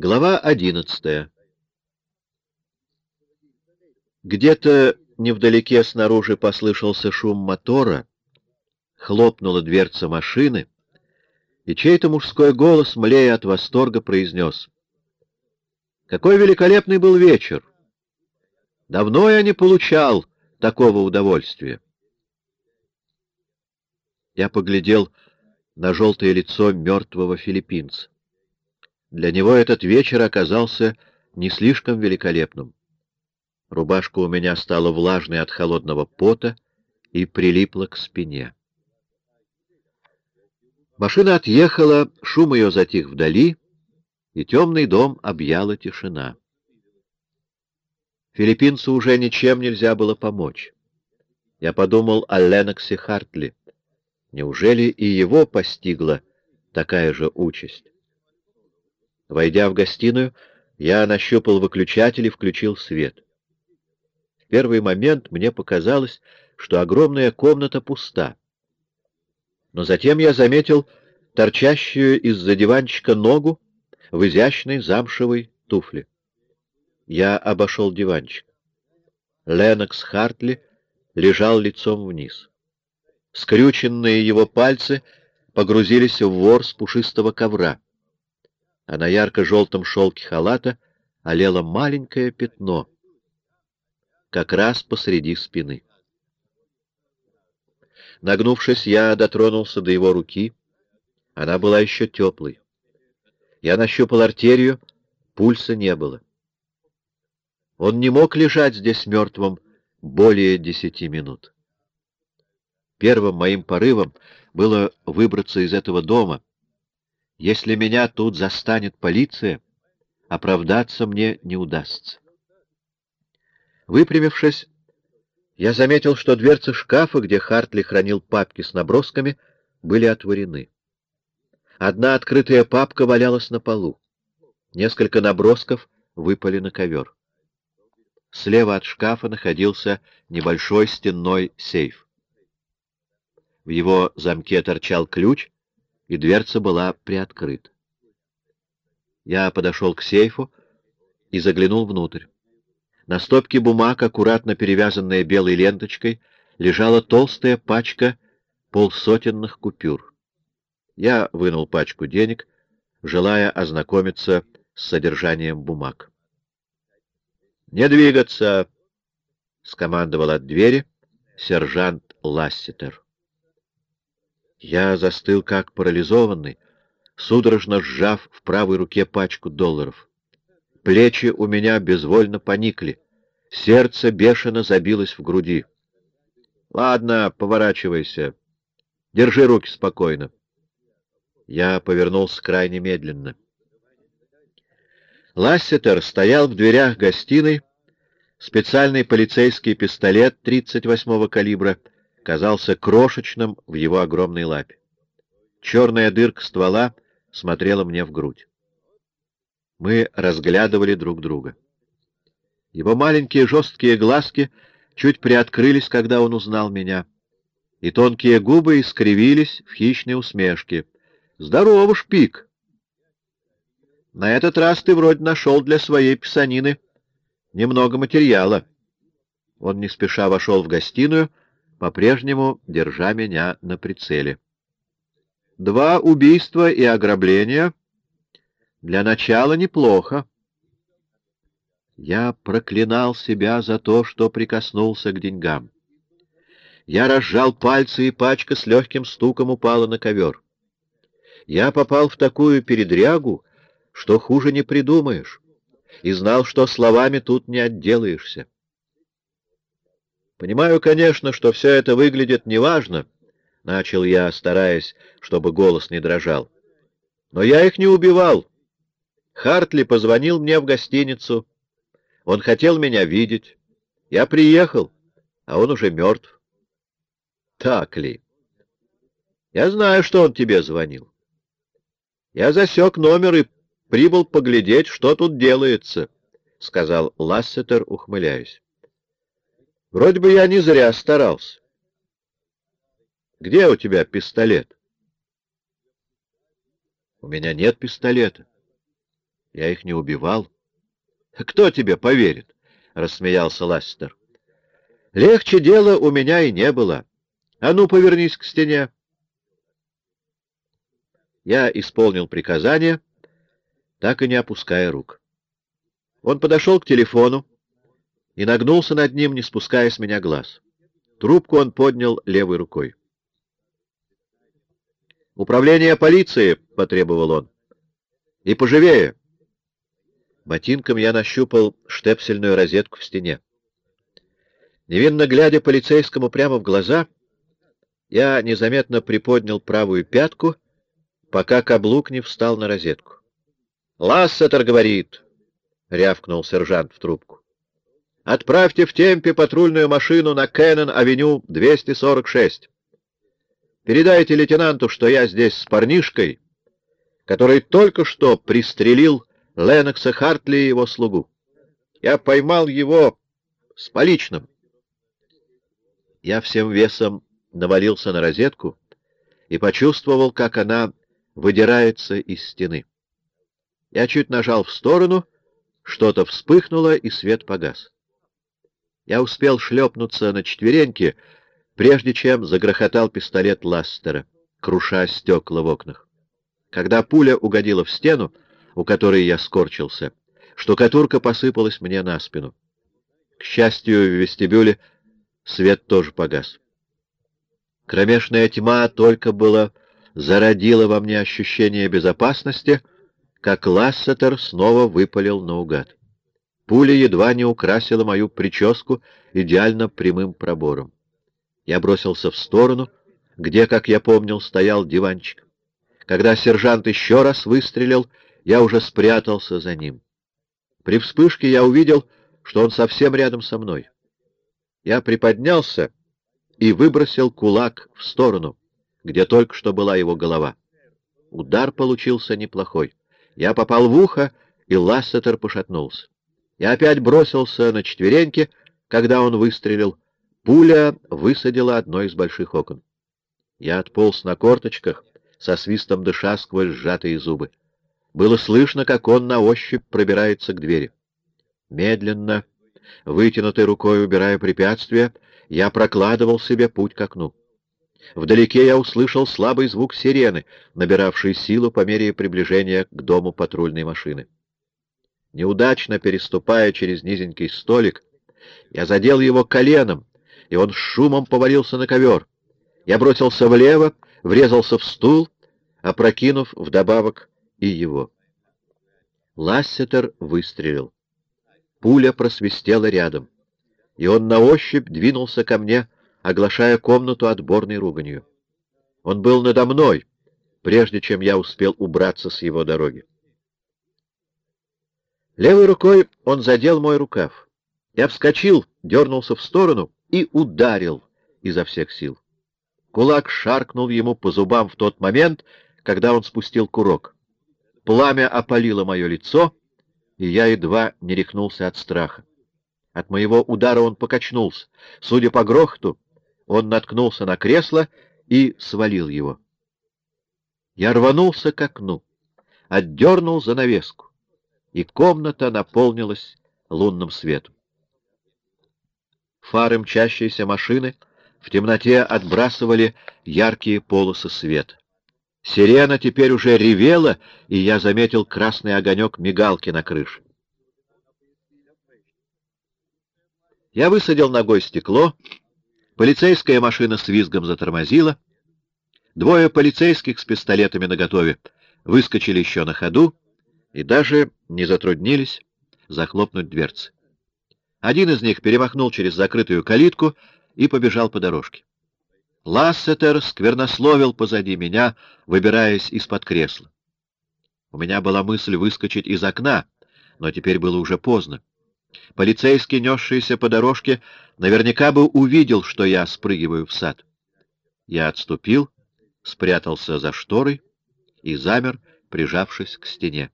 Глава одиннадцатая. Где-то невдалеке снаружи послышался шум мотора, хлопнула дверца машины, и чей-то мужской голос, млея от восторга, произнес. «Какой великолепный был вечер! Давно я не получал такого удовольствия!» Я поглядел на желтое лицо мертвого филиппинца. Для него этот вечер оказался не слишком великолепным. Рубашка у меня стала влажной от холодного пота и прилипла к спине. Машина отъехала, шум ее затих вдали, и темный дом объяла тишина. Филиппинцу уже ничем нельзя было помочь. Я подумал о Леноксе Хартли. Неужели и его постигла такая же участь? Войдя в гостиную, я нащупал выключатель и включил свет. В первый момент мне показалось, что огромная комната пуста. Но затем я заметил торчащую из-за диванчика ногу в изящной замшевой туфле. Я обошел диванчик. Ленокс Хартли лежал лицом вниз. Скрюченные его пальцы погрузились в ворс пушистого ковра а на ярко-желтом шелке халата олело маленькое пятно, как раз посреди спины. Нагнувшись, я дотронулся до его руки. Она была еще теплой. Я нащупал артерию, пульса не было. Он не мог лежать здесь мертвым более десяти минут. Первым моим порывом было выбраться из этого дома, если меня тут застанет полиция, оправдаться мне не удастся. Выпрямившись, я заметил, что дверцы шкафа, где Хартли хранил папки с набросками, были отворены. Одна открытая папка валялась на полу. Несколько набросков выпали на ковер. Слева от шкафа находился небольшой стенной сейф. В его замке торчал ключ, и дверца была приоткрыта. Я подошел к сейфу и заглянул внутрь. На стопке бумаг, аккуратно перевязанная белой ленточкой, лежала толстая пачка полсотенных купюр. Я вынул пачку денег, желая ознакомиться с содержанием бумаг. «Не двигаться!» — скомандовал от двери сержант Ласситер. Я застыл как парализованный, судорожно сжав в правой руке пачку долларов. Плечи у меня безвольно поникли, сердце бешено забилось в груди. — Ладно, поворачивайся. Держи руки спокойно. Я повернулся крайне медленно. Лассетер стоял в дверях гостиной, специальный полицейский пистолет 38-го калибра — казался крошечным в его огромной лапе. Черная дырка ствола смотрела мне в грудь. Мы разглядывали друг друга. Его маленькие жесткие глазки чуть приоткрылись, когда он узнал меня, и тонкие губы искривились в хищной усмешке. «Здорово, шпик!» «На этот раз ты вроде нашел для своей писанины немного материала». Он не спеша вошел в гостиную, по-прежнему держа меня на прицеле. Два убийства и ограбления для начала неплохо. Я проклинал себя за то, что прикоснулся к деньгам. Я разжал пальцы, и пачка с легким стуком упала на ковер. Я попал в такую передрягу, что хуже не придумаешь, и знал, что словами тут не отделаешься. Понимаю, конечно, что все это выглядит неважно, — начал я, стараясь, чтобы голос не дрожал. Но я их не убивал. Хартли позвонил мне в гостиницу. Он хотел меня видеть. Я приехал, а он уже мертв. Так ли? Я знаю, что он тебе звонил. Я засек номер и прибыл поглядеть, что тут делается, — сказал Лассетер, ухмыляясь. Вроде бы я не зря старался. Где у тебя пистолет? У меня нет пистолета. Я их не убивал. Кто тебе поверит? — рассмеялся Ластер. Легче дела у меня и не было. А ну, повернись к стене. Я исполнил приказание, так и не опуская рук. Он подошел к телефону и нагнулся над ним, не спуская с меня глаз. Трубку он поднял левой рукой. «Управление полиции!» — потребовал он. «И поживее!» Ботинком я нащупал штепсельную розетку в стене. Невинно глядя полицейскому прямо в глаза, я незаметно приподнял правую пятку, пока каблук не встал на розетку. «Лассетер говорит!» — рявкнул сержант в трубку. «Отправьте в темпе патрульную машину на Кеннон-авеню 246. Передайте лейтенанту, что я здесь с парнишкой, который только что пристрелил Ленокса Хартли и его слугу. Я поймал его с поличным. Я всем весом навалился на розетку и почувствовал, как она выдирается из стены. Я чуть нажал в сторону, что-то вспыхнуло, и свет погас. Я успел шлепнуться на четвереньки, прежде чем загрохотал пистолет Ластера, круша стекла в окнах. Когда пуля угодила в стену, у которой я скорчился, штукатурка посыпалась мне на спину. К счастью, в вестибюле свет тоже погас. Кромешная тьма только было зародила во мне ощущение безопасности, как Лассетер снова выпалил наугад. Пуля едва не украсила мою прическу идеально прямым пробором. Я бросился в сторону, где, как я помнил, стоял диванчик. Когда сержант еще раз выстрелил, я уже спрятался за ним. При вспышке я увидел, что он совсем рядом со мной. Я приподнялся и выбросил кулак в сторону, где только что была его голова. Удар получился неплохой. Я попал в ухо, и Лассетер пошатнулся. Я опять бросился на четвереньки, когда он выстрелил. Пуля высадила одно из больших окон. Я отполз на корточках, со свистом дыша сквозь сжатые зубы. Было слышно, как он на ощупь пробирается к двери. Медленно, вытянутой рукой убирая препятствия, я прокладывал себе путь к окну. Вдалеке я услышал слабый звук сирены, набиравший силу по мере приближения к дому патрульной машины. Неудачно переступая через низенький столик, я задел его коленом, и он шумом повалился на ковер. Я бросился влево, врезался в стул, опрокинув вдобавок и его. Лассетер выстрелил. Пуля просвистела рядом, и он на ощупь двинулся ко мне, оглашая комнату отборной руганью. Он был надо мной, прежде чем я успел убраться с его дороги. Левой рукой он задел мой рукав. Я вскочил, дернулся в сторону и ударил изо всех сил. Кулак шаркнул ему по зубам в тот момент, когда он спустил курок. Пламя опалило мое лицо, и я едва не рехнулся от страха. От моего удара он покачнулся. Судя по грохоту, он наткнулся на кресло и свалил его. Я рванулся к окну, отдернул занавеску, и комната наполнилась лунным светом. Фары мчащейся машины в темноте отбрасывали яркие полосы света. Сирена теперь уже ревела, и я заметил красный огонек мигалки на крыше. Я высадил ногой стекло, полицейская машина с визгом затормозила, двое полицейских с пистолетами наготове выскочили еще на ходу и даже не затруднились захлопнуть дверцы. Один из них перемахнул через закрытую калитку и побежал по дорожке. Лассетер сквернословил позади меня, выбираясь из-под кресла. У меня была мысль выскочить из окна, но теперь было уже поздно. Полицейский, несшийся по дорожке, наверняка бы увидел, что я спрыгиваю в сад. Я отступил, спрятался за шторой и замер, прижавшись к стене.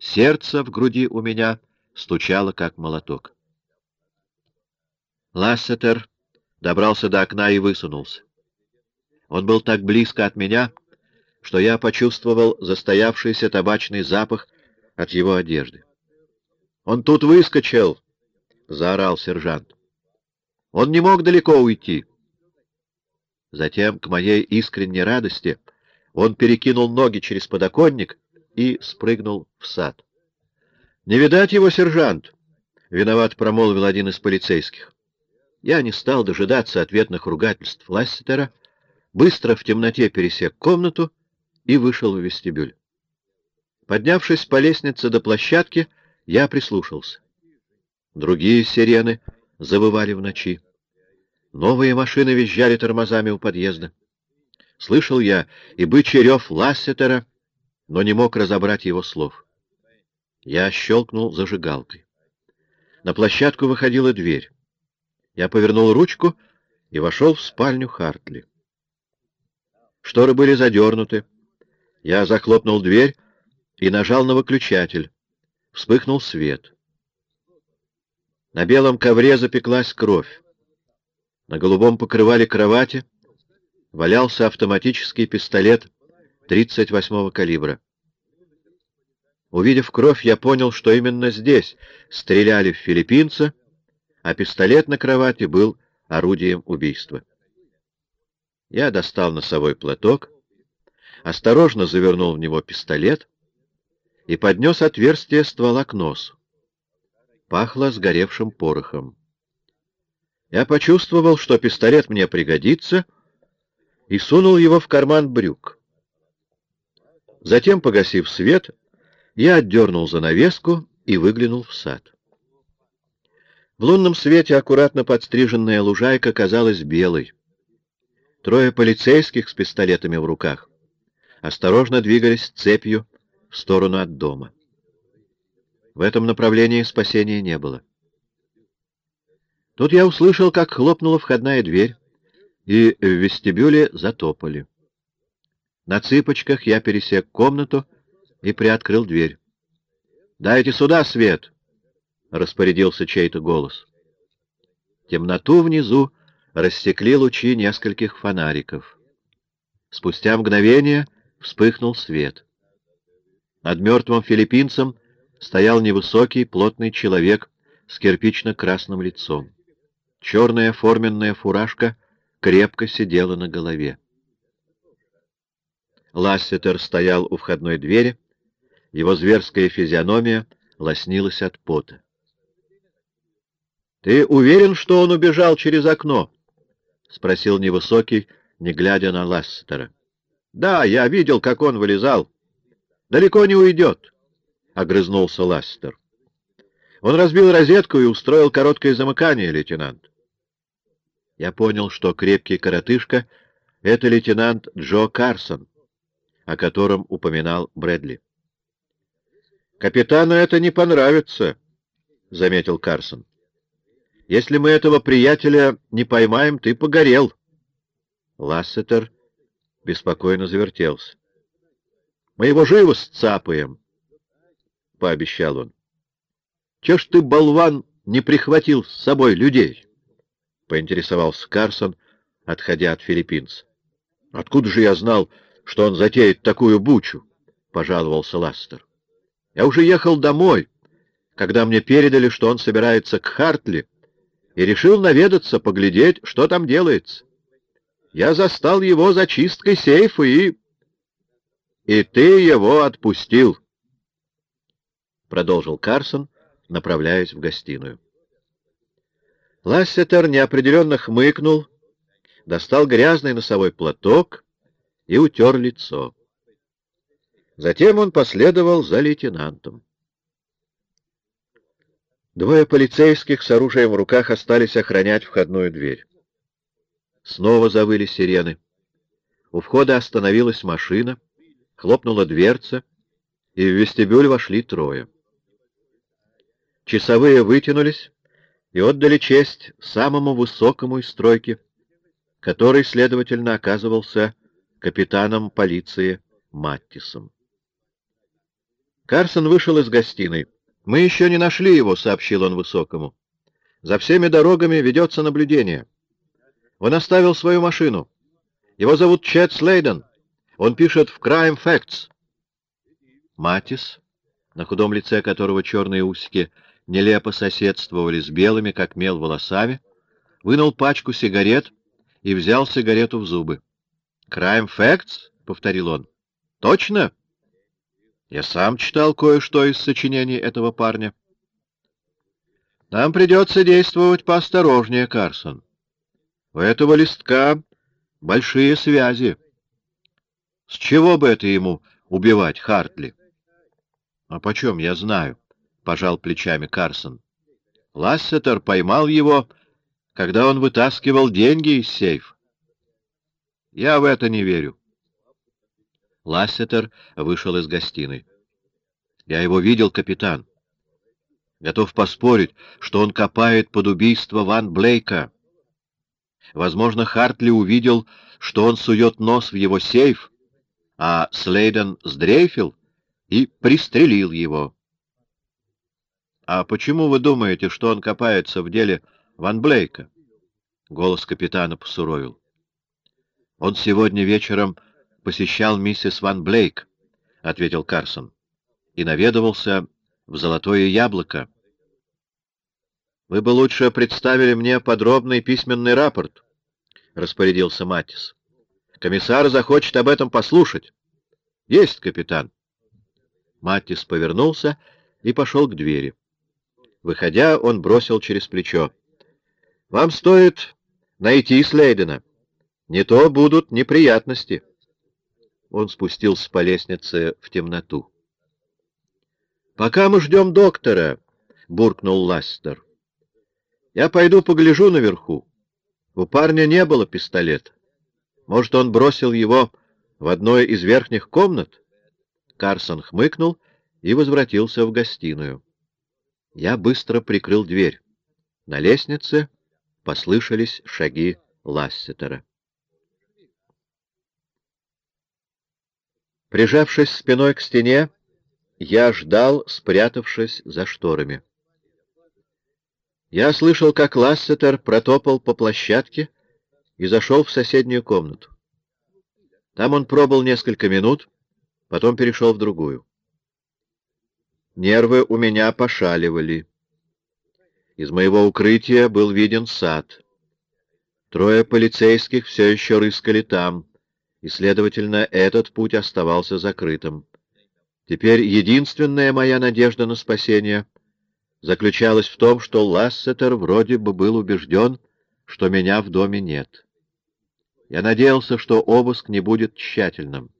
Сердце в груди у меня стучало, как молоток. Лассетер добрался до окна и высунулся. Он был так близко от меня, что я почувствовал застоявшийся табачный запах, от его одежды. «Он тут выскочил!» — заорал сержант. «Он не мог далеко уйти!» Затем, к моей искренней радости, он перекинул ноги через подоконник и спрыгнул в сад. «Не видать его, сержант!» — виноват промолвил один из полицейских. Я не стал дожидаться ответных ругательств Лассетера, быстро в темноте пересек комнату и вышел в вестибюль. Поднявшись по лестнице до площадки, я прислушался. Другие сирены завывали в ночи. Новые машины визжали тормозами у подъезда. Слышал я и бычий рев Лассетера, но не мог разобрать его слов. Я щелкнул зажигалкой. На площадку выходила дверь. Я повернул ручку и вошел в спальню Хартли. Шторы были задернуты. Я захлопнул дверь и нажал на выключатель. Вспыхнул свет. На белом ковре запеклась кровь. На голубом покрывале кровати валялся автоматический пистолет 38-го калибра. Увидев кровь, я понял, что именно здесь стреляли в филиппинца, а пистолет на кровати был орудием убийства. Я достал носовой платок, осторожно завернул в него пистолет и поднес отверстие ствола к носу. Пахло сгоревшим порохом. Я почувствовал, что пистолет мне пригодится, и сунул его в карман брюк. Затем, погасив свет, я отдернул занавеску и выглянул в сад. В лунном свете аккуратно подстриженная лужайка казалась белой. Трое полицейских с пистолетами в руках осторожно двигались цепью в сторону от дома. В этом направлении спасения не было. Тут я услышал, как хлопнула входная дверь, и в вестибюле затопали. На цыпочках я пересек комнату и приоткрыл дверь. «Дайте сюда свет!» — распорядился чей-то голос. Темноту внизу рассекли лучи нескольких фонариков. Спустя мгновение вспыхнул свет. Над мертвым филиппинцем стоял невысокий, плотный человек с кирпично-красным лицом. Черная форменная фуражка крепко сидела на голове. Лассетер стоял у входной двери, его зверская физиономия лоснилась от пота. — Ты уверен, что он убежал через окно? — спросил невысокий, не глядя на Лассетера. — Да, я видел, как он вылезал. — Далеко не уйдет, — огрызнулся Лассетер. Он разбил розетку и устроил короткое замыкание, лейтенант. Я понял, что крепкий коротышка — это лейтенант Джо Карсон, о котором упоминал Брэдли. «Капитану это не понравится», — заметил Карсон. «Если мы этого приятеля не поймаем, ты погорел». Лассетер беспокойно завертелся. «Мы его живо сцапаем», — пообещал он. «Че ж ты, болван, не прихватил с собой людей?» — поинтересовался Карсон, отходя от филиппинца. «Откуда же я знал, что он затеет такую бучу?» — пожаловался Ластер. Я уже ехал домой, когда мне передали, что он собирается к Хартли, и решил наведаться, поглядеть, что там делается. Я застал его за чисткой сейфа и... И ты его отпустил, — продолжил Карсон, направляясь в гостиную. Лассетер неопределенно хмыкнул, достал грязный носовой платок и утер лицо. Затем он последовал за лейтенантом. Двое полицейских с оружием в руках остались охранять входную дверь. Снова завыли сирены. У входа остановилась машина, хлопнула дверца, и в вестибюль вошли трое. Часовые вытянулись и отдали честь самому высокому из стройки, который, следовательно, оказывался капитаном полиции Маттисом. Карсон вышел из гостиной. «Мы еще не нашли его», — сообщил он Высокому. «За всеми дорогами ведется наблюдение. Он оставил свою машину. Его зовут Чет Слейден. Он пишет в Crime Facts». Матис на худом лице которого черные усики нелепо соседствовали с белыми, как мел, волосами, вынул пачку сигарет и взял сигарету в зубы. «Crime Facts?» — повторил он. «Точно?» Я сам читал кое-что из сочинений этого парня. Нам придется действовать поосторожнее, Карсон. У этого листка большие связи. С чего бы это ему убивать Хартли? — А почем я знаю? — пожал плечами Карсон. Лассетер поймал его, когда он вытаскивал деньги из сейфа. Я в это не верю. Лассетер вышел из гостиной. — Я его видел, капитан. Готов поспорить, что он копает под убийство Ван Блейка. Возможно, Хартли увидел, что он сует нос в его сейф, а Слейден сдрейфил и пристрелил его. «А почему вы думаете, что он копается в деле Ван Блейка?» Голос капитана посуровил. «Он сегодня вечером посещал миссис Ван Блейк», — ответил Карсон, — «и наведывался в золотое яблоко. Вы бы лучше представили мне подробный письменный рапорт, — распорядился Матис. Комиссар захочет об этом послушать. Есть, капитан. Матис повернулся и пошел к двери. Выходя, он бросил через плечо. — Вам стоит найти Слейдена. Не то будут неприятности. Он спустился по лестнице в темноту. «Пока мы ждем доктора», — буркнул Ластер. «Я пойду погляжу наверху. У парня не было пистолета. Может, он бросил его в одной из верхних комнат?» Карсон хмыкнул и возвратился в гостиную. Я быстро прикрыл дверь. На лестнице послышались шаги Лассетера. Прижавшись спиной к стене, я ждал, спрятавшись за шторами. Я слышал, как Лассетер протопал по площадке и зашел в соседнюю комнату. Там он пробыл несколько минут, потом перешел в другую. Нервы у меня пошаливали. Из моего укрытия был виден сад. Трое полицейских все еще рыскали там, и, следовательно, этот путь оставался закрытым. Теперь единственная моя надежда на спасение заключалась в том, что Лассетер вроде бы был убежден, что меня в доме нет. Я надеялся, что обыск не будет тщательным.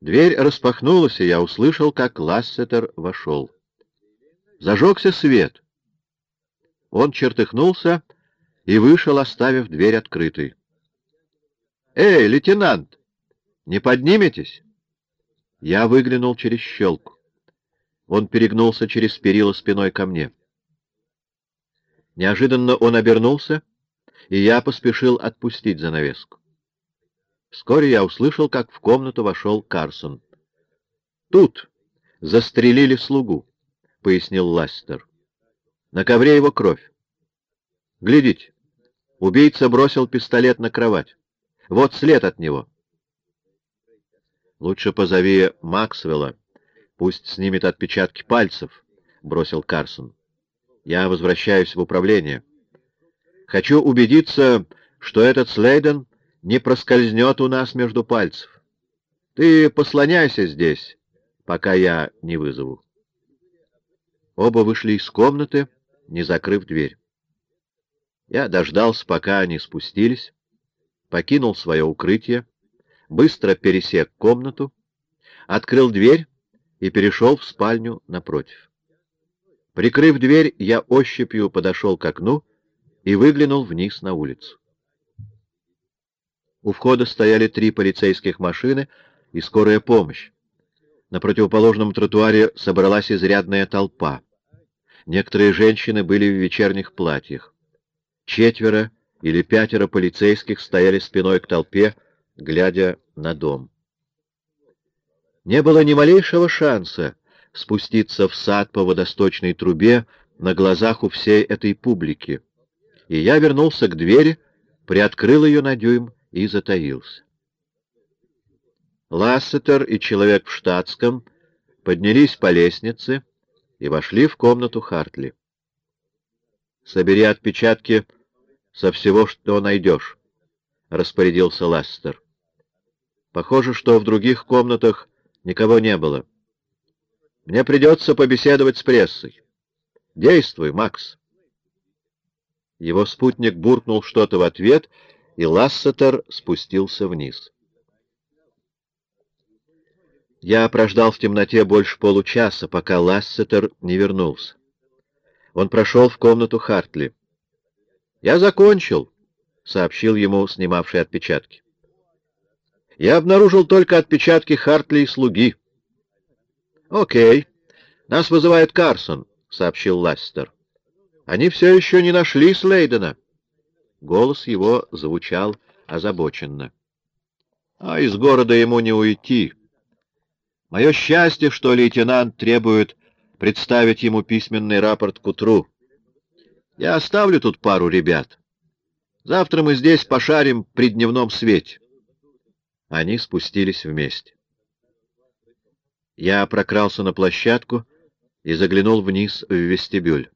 Дверь распахнулась, и я услышал, как Лассетер вошел. Зажегся свет. Он чертыхнулся и вышел, оставив дверь открытой. — Эй, лейтенант, не подниметесь? Я выглянул через щелку. Он перегнулся через перила спиной ко мне. Неожиданно он обернулся, и я поспешил отпустить занавеску. Вскоре я услышал, как в комнату вошел Карсон. «Тут застрелили слугу», — пояснил Ластер. «На ковре его кровь. Глядите, убийца бросил пистолет на кровать. Вот след от него». Лучше позови Максвелла. Пусть снимет отпечатки пальцев, — бросил Карсон. Я возвращаюсь в управление. Хочу убедиться, что этот Слейден не проскользнет у нас между пальцев. Ты послоняйся здесь, пока я не вызову. Оба вышли из комнаты, не закрыв дверь. Я дождался, пока они спустились, покинул свое укрытие, быстро пересек комнату, открыл дверь и перешел в спальню напротив. Прикрыв дверь, я ощупью подошел к окну и выглянул вниз на улицу. У входа стояли три полицейских машины и скорая помощь. На противоположном тротуаре собралась изрядная толпа. Некоторые женщины были в вечерних платьях. Четверо или пятеро полицейских стояли спиной к толпе, глядя на дом. Не было ни малейшего шанса спуститься в сад по водосточной трубе на глазах у всей этой публики, и я вернулся к двери, приоткрыл ее на дюйм и затаился. Лассетер и человек в штатском поднялись по лестнице и вошли в комнату Хартли. «Собери отпечатки со всего, что найдешь», — распорядился Ластер. «Похоже, что в других комнатах никого не было. Мне придется побеседовать с прессой. Действуй, Макс». Его спутник буркнул что-то в ответ, и Лассетер спустился вниз. Я прождал в темноте больше получаса, пока Лассетер не вернулся. Он прошел в комнату Хартли. «Я закончил», — сообщил ему снимавший отпечатки. «Я обнаружил только отпечатки Хартли и слуги». «Окей. Нас вызывает Карсон», — сообщил Лассетер. «Они все еще не нашли Слейдена». Голос его звучал озабоченно. «А из города ему не уйти». Мое счастье, что лейтенант требует представить ему письменный рапорт к утру. Я оставлю тут пару ребят. Завтра мы здесь пошарим при дневном свете. Они спустились вместе. Я прокрался на площадку и заглянул вниз в вестибюль.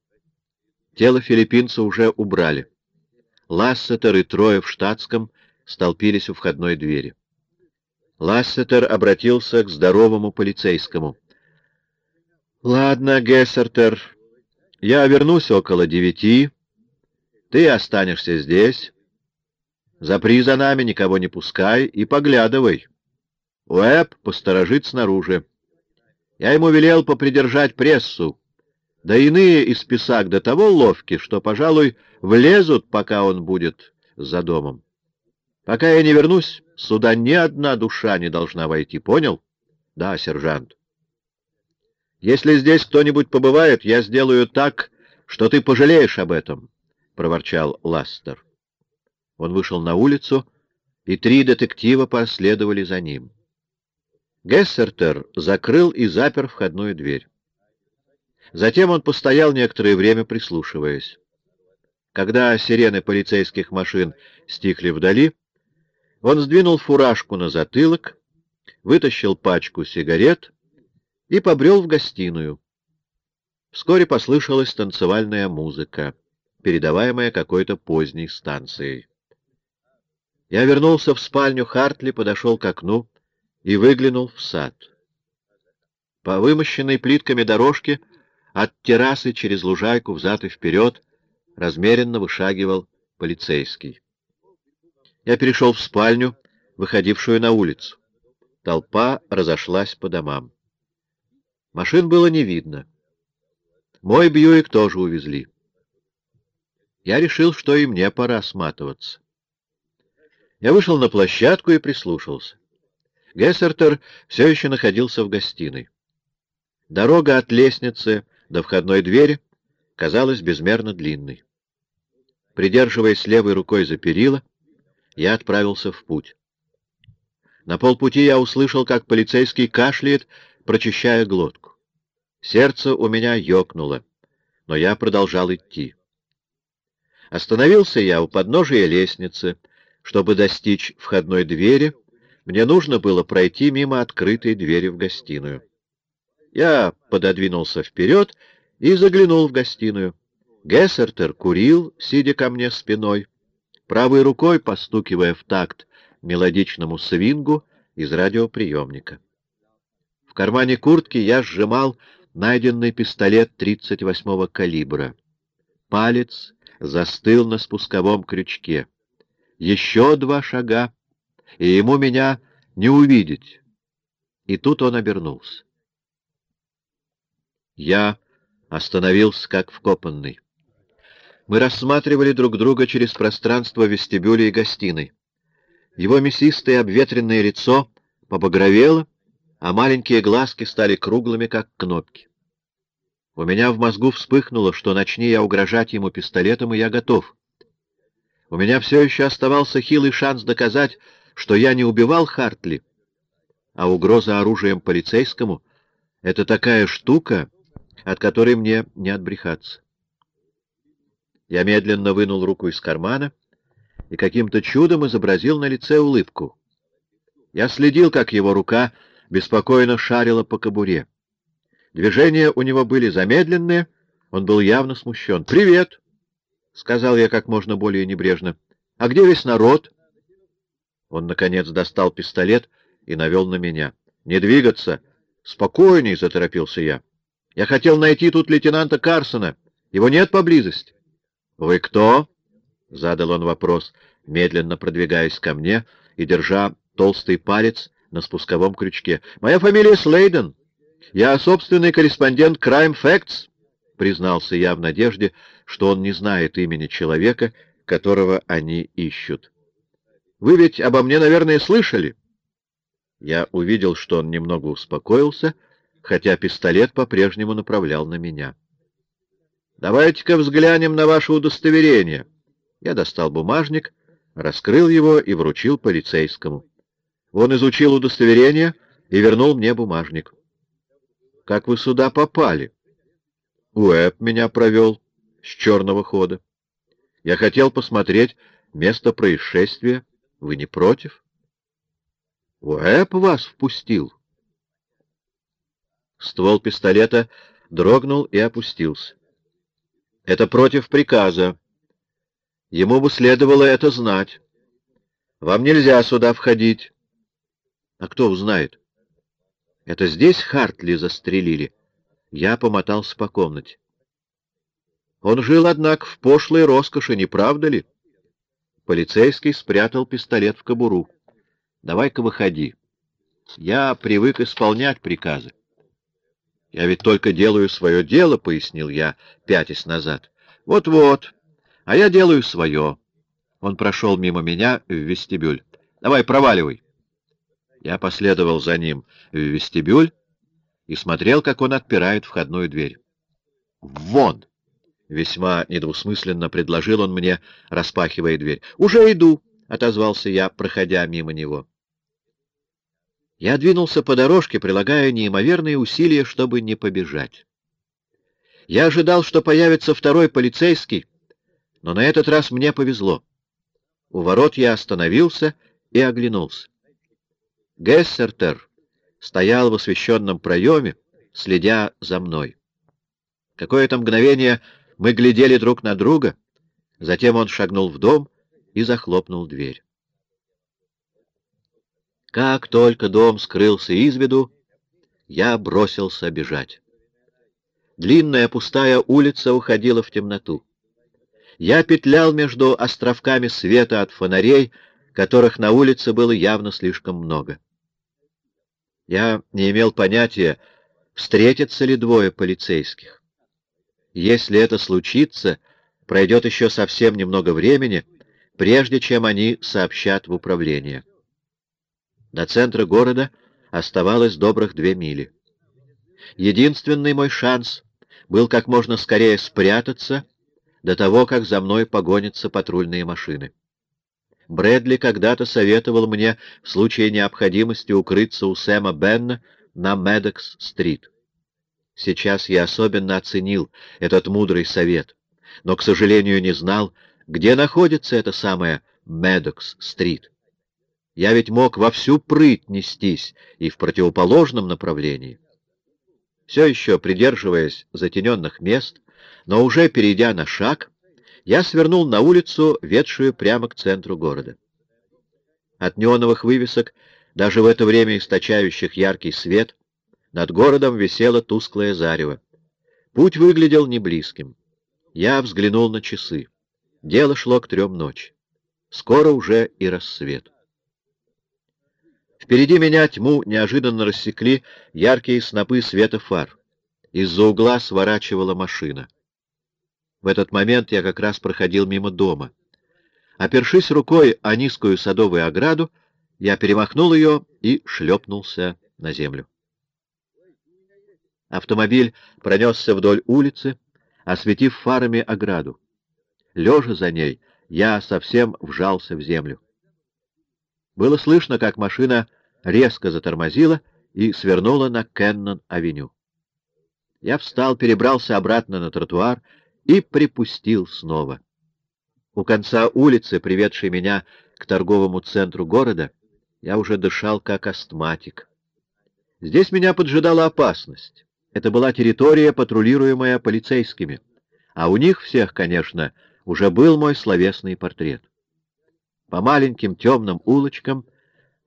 Тело филиппинца уже убрали. Лассетер и трое в штатском столпились у входной двери. Лассетер обратился к здоровому полицейскому. «Ладно, Гессертер, я вернусь около девяти. Ты останешься здесь. Запри за нами, никого не пускай и поглядывай. Уэб посторожит снаружи. Я ему велел попридержать прессу. Да иные из писак до того ловки, что, пожалуй, влезут, пока он будет за домом. Пока я не вернусь, сюда ни одна душа не должна войти, понял? Да, сержант. Если здесь кто-нибудь побывает, я сделаю так, что ты пожалеешь об этом, — проворчал Ластер. Он вышел на улицу, и три детектива последовали за ним. Гессертер закрыл и запер входную дверь. Затем он постоял некоторое время, прислушиваясь. Когда сирены полицейских машин стихли вдали, он сдвинул фуражку на затылок, вытащил пачку сигарет и побрел в гостиную. Вскоре послышалась танцевальная музыка, передаваемая какой-то поздней станцией. Я вернулся в спальню Хартли, подошел к окну и выглянул в сад. По вымощенной плитками дорожке от террасы через лужайку взад и вперед размеренно вышагивал полицейский. Я перешел в спальню, выходившую на улицу. Толпа разошлась по домам. Машин было не видно. Мой Бьюик тоже увезли. Я решил, что и мне пора сматываться. Я вышел на площадку и прислушался. Гессертер все еще находился в гостиной. Дорога от лестницы до входной двери казалась безмерно длинной. Придерживаясь левой рукой за перила, я отправился в путь. На полпути я услышал, как полицейский кашляет, прочищая глотку. Сердце у меня ёкнуло, но я продолжал идти. Остановился я у подножия лестницы. Чтобы достичь входной двери, мне нужно было пройти мимо открытой двери в гостиную. Я пододвинулся вперед и заглянул в гостиную. Гессертер курил, сидя ко мне спиной правой рукой постукивая в такт мелодичному свингу из радиоприемника. Кармане куртки я сжимал найденный пистолет 38-го калибра. Палец застыл на спусковом крючке. Еще два шага, и ему меня не увидеть. И тут он обернулся. Я остановился как вкопанный. Мы рассматривали друг друга через пространство вестибюля и гостиной. Его мясистое обветренное лицо побагровело, а маленькие глазки стали круглыми, как кнопки. У меня в мозгу вспыхнуло, что начни я угрожать ему пистолетом, и я готов. У меня все еще оставался хилый шанс доказать, что я не убивал Хартли, а угроза оружием полицейскому — это такая штука, от которой мне не отбрехаться. Я медленно вынул руку из кармана и каким-то чудом изобразил на лице улыбку. Я следил, как его рука беспокойно шарила по кобуре. Движения у него были замедленные, он был явно смущен. «Привет!» — сказал я как можно более небрежно. «А где весь народ?» Он, наконец, достал пистолет и навел на меня. «Не двигаться!» «Спокойней!» — заторопился я. «Я хотел найти тут лейтенанта Карсона. Его нет поблизости». «Вы кто?» — задал он вопрос, медленно продвигаясь ко мне и держа толстый палец на спусковом крючке. «Моя фамилия Слейден. Я собственный корреспондент Crime Facts», — признался я в надежде, что он не знает имени человека, которого они ищут. «Вы ведь обо мне, наверное, слышали?» Я увидел, что он немного успокоился, хотя пистолет по-прежнему направлял на меня. «Давайте-ка взглянем на ваше удостоверение». Я достал бумажник, раскрыл его и вручил полицейскому. Он изучил удостоверение и вернул мне бумажник. «Как вы сюда попали?» «Уэб меня провел с черного хода. Я хотел посмотреть место происшествия. Вы не против?» Уэб вас впустил. Ствол пистолета дрогнул и опустился. Это против приказа. Ему бы следовало это знать. Вам нельзя сюда входить. А кто узнает? Это здесь Хартли застрелили. Я помотался по комнате. Он жил, однако, в пошлой роскоши, не правда ли? Полицейский спрятал пистолет в кобуру. Давай-ка выходи. Я привык исполнять приказы. Я ведь только делаю свое дело, — пояснил я, пятясь назад. Вот-вот, а я делаю свое. Он прошел мимо меня в вестибюль. Давай, проваливай. Я последовал за ним в вестибюль и смотрел, как он отпирает входную дверь. «Вон!» — весьма недвусмысленно предложил он мне, распахивая дверь. «Уже иду!» — отозвался я, проходя мимо него. Я двинулся по дорожке, прилагая неимоверные усилия, чтобы не побежать. Я ожидал, что появится второй полицейский, но на этот раз мне повезло. У ворот я остановился и оглянулся. Гессертер стоял в освещенном проеме, следя за мной. Какое-то мгновение мы глядели друг на друга, затем он шагнул в дом и захлопнул дверь. Как только дом скрылся из виду, я бросился бежать. Длинная пустая улица уходила в темноту. Я петлял между островками света от фонарей, которых на улице было явно слишком много. Я не имел понятия, встретятся ли двое полицейских. Если это случится, пройдет еще совсем немного времени, прежде чем они сообщат в управление. До центра города оставалось добрых две мили. Единственный мой шанс был как можно скорее спрятаться до того, как за мной погонятся патрульные машины. Брэдли когда-то советовал мне в случае необходимости укрыться у Сэма Бенна на Медекс-стрит. Сейчас я особенно оценил этот мудрый совет, но, к сожалению, не знал, где находится эта самая Медекс-стрит. Я ведь мог во всю прыть нестись и в противоположном направлении. Все еще придерживаясь затененных мест, но уже перейдя на шаг, я свернул на улицу, ведшую прямо к центру города. От неоновых вывесок, даже в это время источающих яркий свет, над городом висело тусклое зарево. Путь выглядел неблизким. Я взглянул на часы. Дело шло к трем ночи. Скоро уже и рассвет. Впереди меня тьму неожиданно рассекли яркие снопы света фар. Из-за угла сворачивала машина. В этот момент я как раз проходил мимо дома. Опершись рукой о низкую садовую ограду, я перемахнул ее и шлепнулся на землю. Автомобиль пронесся вдоль улицы, осветив фарами ограду. Лежа за ней, я совсем вжался в землю. Было слышно, как машина резко затормозила и свернула на Кеннон-авеню. Я встал, перебрался обратно на тротуар и припустил снова. У конца улицы, приведшей меня к торговому центру города, я уже дышал как астматик. Здесь меня поджидала опасность. Это была территория, патрулируемая полицейскими. А у них всех, конечно, уже был мой словесный портрет. По маленьким темным улочкам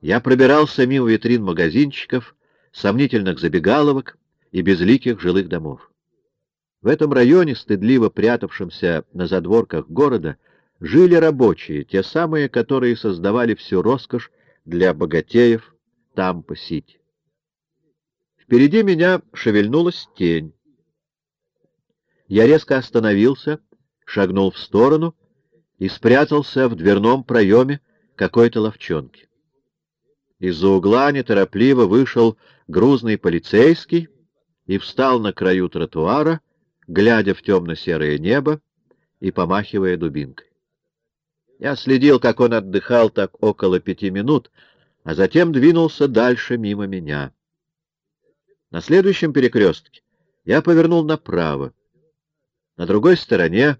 я пробирался мимо витрин магазинчиков, сомнительных забегаловок и безликих жилых домов. В этом районе, стыдливо прятавшемся на задворках города, жили рабочие, те самые, которые создавали всю роскошь для богатеев Тампа-Сити. Впереди меня шевельнулась тень. Я резко остановился, шагнул в сторону и спрятался в дверном проеме какой-то ловчонки. Из-за угла неторопливо вышел грузный полицейский и встал на краю тротуара, глядя в темно-серое небо и помахивая дубинкой. Я следил, как он отдыхал так около пяти минут, а затем двинулся дальше мимо меня. На следующем перекрестке я повернул направо. На другой стороне,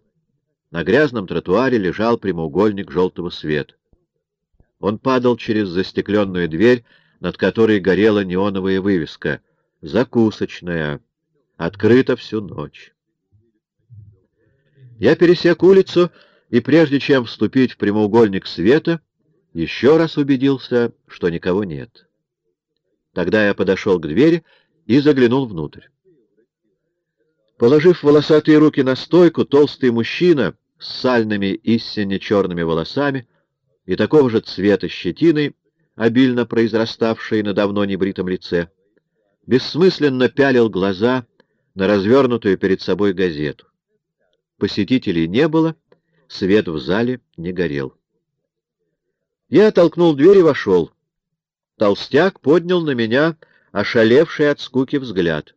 на грязном тротуаре, лежал прямоугольник желтого света. Он падал через застекленную дверь, над которой горела неоновая вывеска «Закусочная. Открыта всю ночь». Я пересек улицу, и прежде чем вступить в прямоугольник света, еще раз убедился, что никого нет. Тогда я подошел к двери и заглянул внутрь. Положив волосатые руки на стойку, толстый мужчина с сальными истинно черными волосами и такого же цвета щетиной, обильно произраставшей на давно небритом лице, бессмысленно пялил глаза на развернутую перед собой газету. Посетителей не было, свет в зале не горел. Я толкнул дверь и вошел. Толстяк поднял на меня ошалевший от скуки взгляд.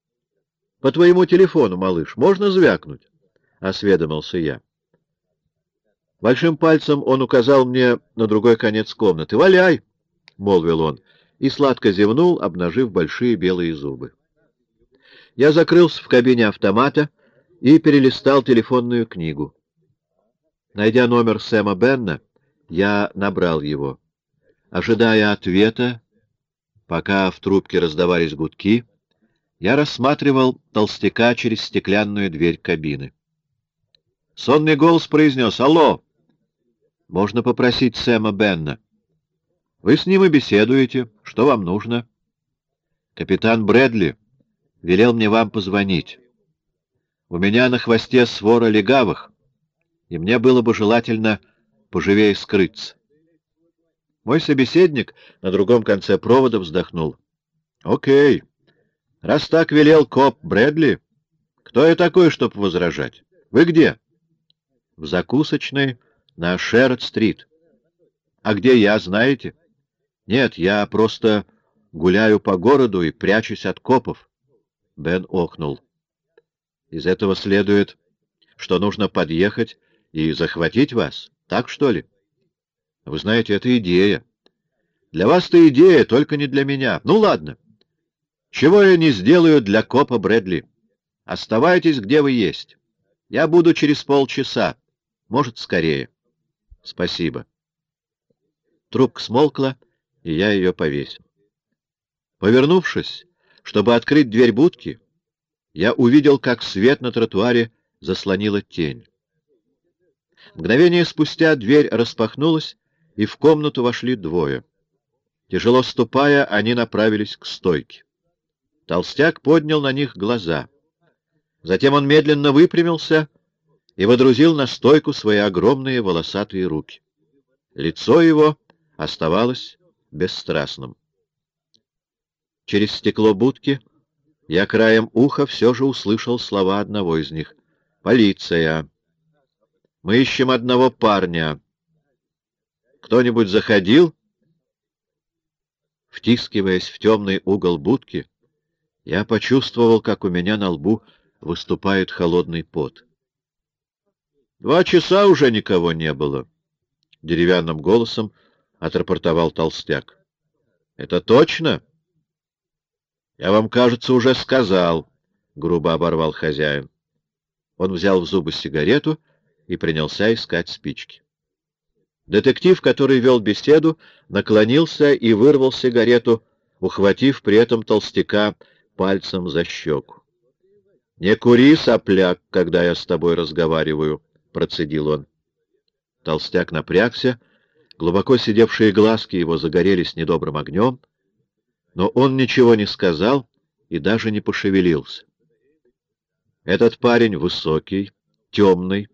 — По твоему телефону, малыш, можно звякнуть? — осведомился я. Большим пальцем он указал мне на другой конец комнаты. «Валяй!» — молвил он, и сладко зевнул, обнажив большие белые зубы. Я закрылся в кабине автомата, — и перелистал телефонную книгу. Найдя номер Сэма Бенна, я набрал его. Ожидая ответа, пока в трубке раздавались гудки, я рассматривал толстяка через стеклянную дверь кабины. Сонный голос произнес «Алло!» «Можно попросить Сэма Бенна?» «Вы с ним и беседуете. Что вам нужно?» «Капитан Брэдли велел мне вам позвонить. У меня на хвосте свора легавых, и мне было бы желательно поживее скрыться. Мой собеседник на другом конце провода вздохнул. — Окей. Раз так велел коп Брэдли, кто я такой, чтоб возражать? Вы где? — В закусочной на Шерд-стрит. — А где я, знаете? — Нет, я просто гуляю по городу и прячусь от копов. Бен охнул. Из этого следует, что нужно подъехать и захватить вас. Так, что ли? Вы знаете, это идея. Для вас-то идея, только не для меня. Ну, ладно. Чего я не сделаю для копа Брэдли? Оставайтесь, где вы есть. Я буду через полчаса. Может, скорее. Спасибо. Трубка смолкла, и я ее повесил. Повернувшись, чтобы открыть дверь будки, я увидел, как свет на тротуаре заслонила тень. Мгновение спустя дверь распахнулась, и в комнату вошли двое. Тяжело ступая, они направились к стойке. Толстяк поднял на них глаза. Затем он медленно выпрямился и водрузил на стойку свои огромные волосатые руки. Лицо его оставалось бесстрастным. Через стекло будки — я краем уха все же услышал слова одного из них. «Полиция! Мы ищем одного парня. Кто-нибудь заходил?» Втискиваясь в темный угол будки, я почувствовал, как у меня на лбу выступает холодный пот. «Два часа уже никого не было», — деревянным голосом отрапортовал толстяк. «Это точно?» Я вам, кажется, уже сказал, — грубо оборвал хозяин. Он взял в зубы сигарету и принялся искать спички. Детектив, который вел беседу, наклонился и вырвал сигарету, ухватив при этом толстяка пальцем за щеку. — Не кури, сопляк, когда я с тобой разговариваю, — процедил он. Толстяк напрягся, глубоко сидевшие глазки его загорелись недобрым огнем, но он ничего не сказал и даже не пошевелился. Этот парень высокий, темный,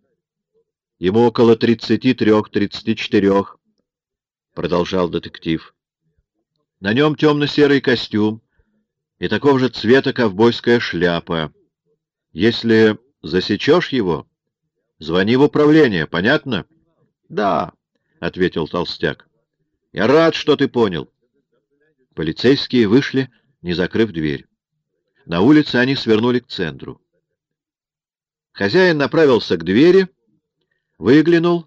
ему около тридцати трех-тридцати четырех, — продолжал детектив. На нем темно-серый костюм и такого же цвета ковбойская шляпа. Если засечешь его, звони в управление, понятно? — Да, — ответил толстяк. — Я рад, что ты понял. Полицейские вышли, не закрыв дверь. На улице они свернули к центру. Хозяин направился к двери, выглянул,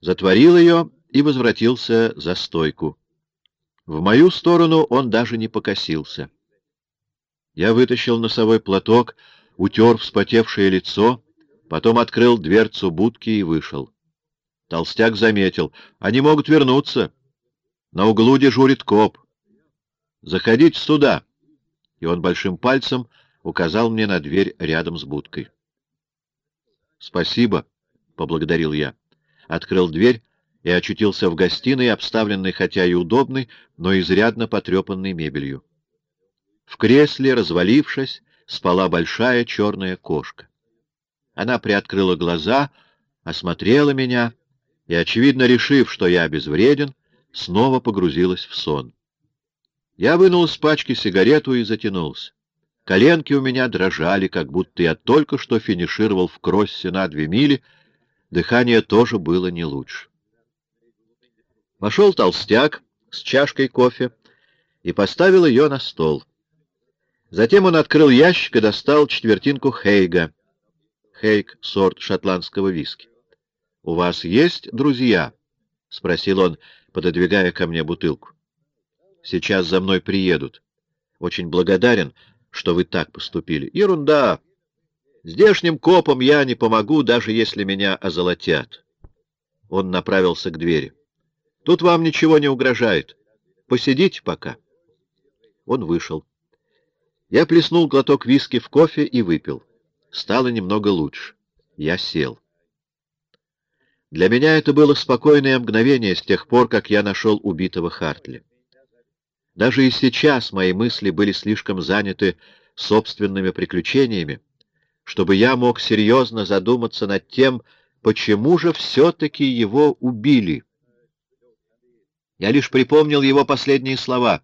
затворил ее и возвратился за стойку. В мою сторону он даже не покосился. Я вытащил носовой платок, утер вспотевшее лицо, потом открыл дверцу будки и вышел. Толстяк заметил. Они могут вернуться. На углу дежурит коп. Заходите сюда. И он большим пальцем указал мне на дверь рядом с будкой. Спасибо, — поблагодарил я. Открыл дверь и очутился в гостиной, обставленной хотя и удобной, но изрядно потрепанной мебелью. В кресле, развалившись, спала большая черная кошка. Она приоткрыла глаза, осмотрела меня и, очевидно решив, что я безвреден, снова погрузилась в сон. Я вынул из пачки сигарету и затянулся. Коленки у меня дрожали, как будто я только что финишировал в кроссе на две мили, дыхание тоже было не лучше. Вошел толстяк с чашкой кофе и поставил ее на стол. Затем он открыл ящик и достал четвертинку Хейга. Хейг — сорт шотландского виски. — У вас есть друзья? — спросил он, пододвигая ко мне бутылку. — Сейчас за мной приедут. Очень благодарен, что вы так поступили. Ерунда! Здешним копам я не помогу, даже если меня озолотят. Он направился к двери. Тут вам ничего не угрожает. Посидите пока. Он вышел. Я плеснул глоток виски в кофе и выпил. Стало немного лучше. Я сел. Для меня это было спокойное мгновение с тех пор, как я нашел убитого Хартли. Даже и сейчас мои мысли были слишком заняты собственными приключениями, чтобы я мог серьезно задуматься над тем, почему же все-таки его убили. Я лишь припомнил его последние слова.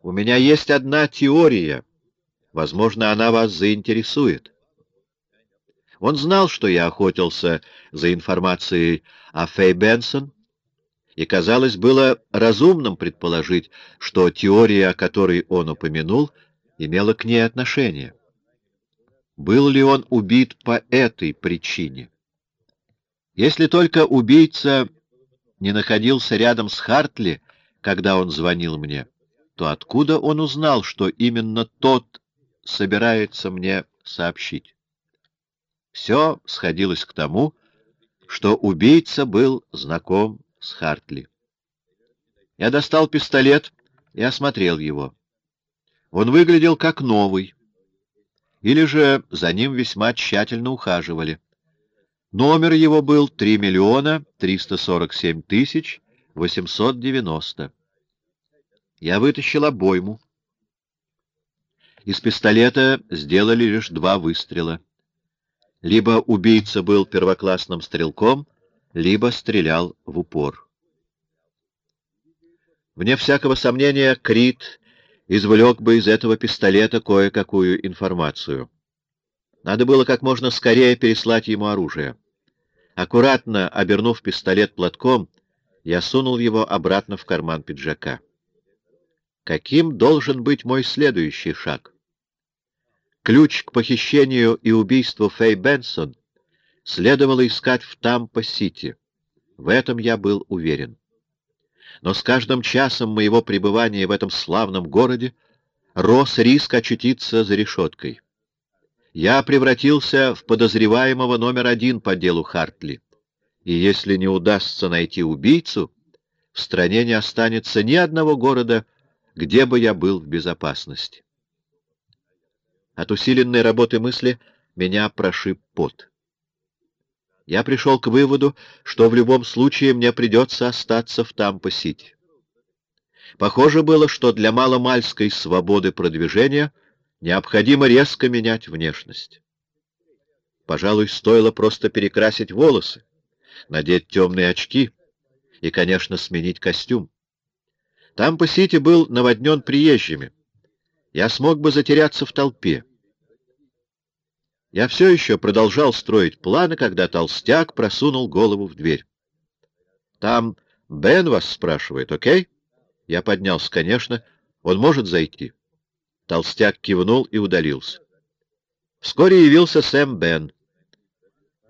«У меня есть одна теория, Возможно, она вас заинтересует. Он знал, что я охотился за информацией о Фэй Бенсон, и, казалось, было разумным предположить, что теория, о которой он упомянул, имела к ней отношение. Был ли он убит по этой причине? Если только убийца не находился рядом с Хартли, когда он звонил мне, то откуда он узнал, что именно тот собирается мне сообщить. Все сходилось к тому, что убийца был знаком с Хартли. Я достал пистолет и осмотрел его. Он выглядел как новый, или же за ним весьма тщательно ухаживали. Номер его был 3 миллиона 347 тысяч 890. Я вытащил обойму. Из пистолета сделали лишь два выстрела. Либо убийца был первоклассным стрелком, либо стрелял в упор. Вне всякого сомнения, Крит извлек бы из этого пистолета кое-какую информацию. Надо было как можно скорее переслать ему оружие. Аккуратно обернув пистолет платком, я сунул его обратно в карман пиджака. Каким должен быть мой следующий шаг? Ключ к похищению и убийству Фэй Бенсон следовало искать в Тампа-Сити. В этом я был уверен. Но с каждым часом моего пребывания в этом славном городе рос риск очутиться за решеткой. Я превратился в подозреваемого номер один по делу Хартли. И если не удастся найти убийцу, в стране не останется ни одного города, где бы я был в безопасности. От усиленной работы мысли меня прошиб пот. Я пришел к выводу, что в любом случае мне придется остаться в Тампо-Сити. Похоже было, что для маломальской свободы продвижения необходимо резко менять внешность. Пожалуй, стоило просто перекрасить волосы, надеть темные очки и, конечно, сменить костюм. Тампо-Сити был наводнен приезжими. Я смог бы затеряться в толпе. Я все еще продолжал строить планы, когда толстяк просунул голову в дверь. «Там Бен вас спрашивает, окей?» Я поднялся, конечно. «Он может зайти?» Толстяк кивнул и удалился. Вскоре явился Сэм Бен.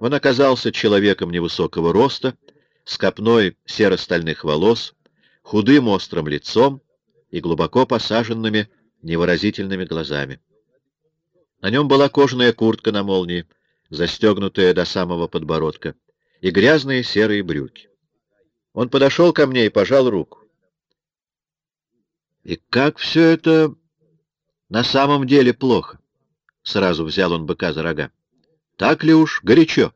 Он оказался человеком невысокого роста, с копной серо-стальных волос, худым острым лицом и глубоко посаженными невыразительными глазами. На нем была кожаная куртка на молнии, застегнутая до самого подбородка, и грязные серые брюки. Он подошел ко мне и пожал руку. «И как все это на самом деле плохо?» Сразу взял он быка за рога. «Так ли уж горячо?»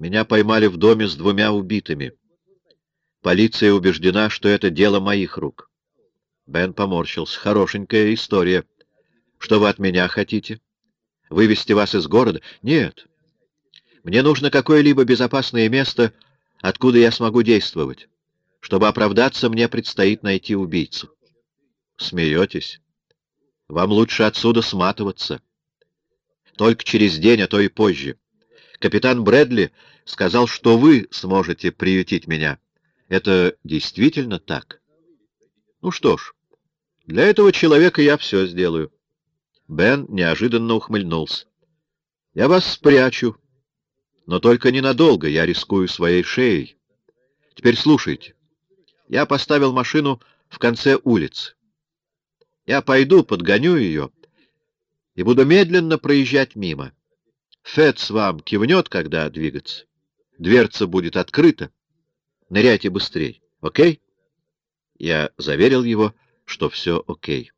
Меня поймали в доме с двумя убитыми. Полиция убеждена, что это дело моих рук. Бен поморщился. Хорошенькая история. Что вы от меня хотите? Вывести вас из города? Нет. Мне нужно какое-либо безопасное место, откуда я смогу действовать. Чтобы оправдаться, мне предстоит найти убийцу. Смеетесь? Вам лучше отсюда сматываться. Только через день, а то и позже. Капитан Брэдли сказал, что вы сможете приютить меня. Это действительно так? Ну что ж, для этого человека я все сделаю. Бен неожиданно ухмыльнулся. Я вас спрячу, но только ненадолго, я рискую своей шеей. Теперь слушайте. Я поставил машину в конце улицы. Я пойду, подгоню ее и буду медленно проезжать мимо. Фетс вам кивнет, когда двигаться. Дверца будет открыта. Ныряйте быстрей, окей? Я заверил его, что все окей.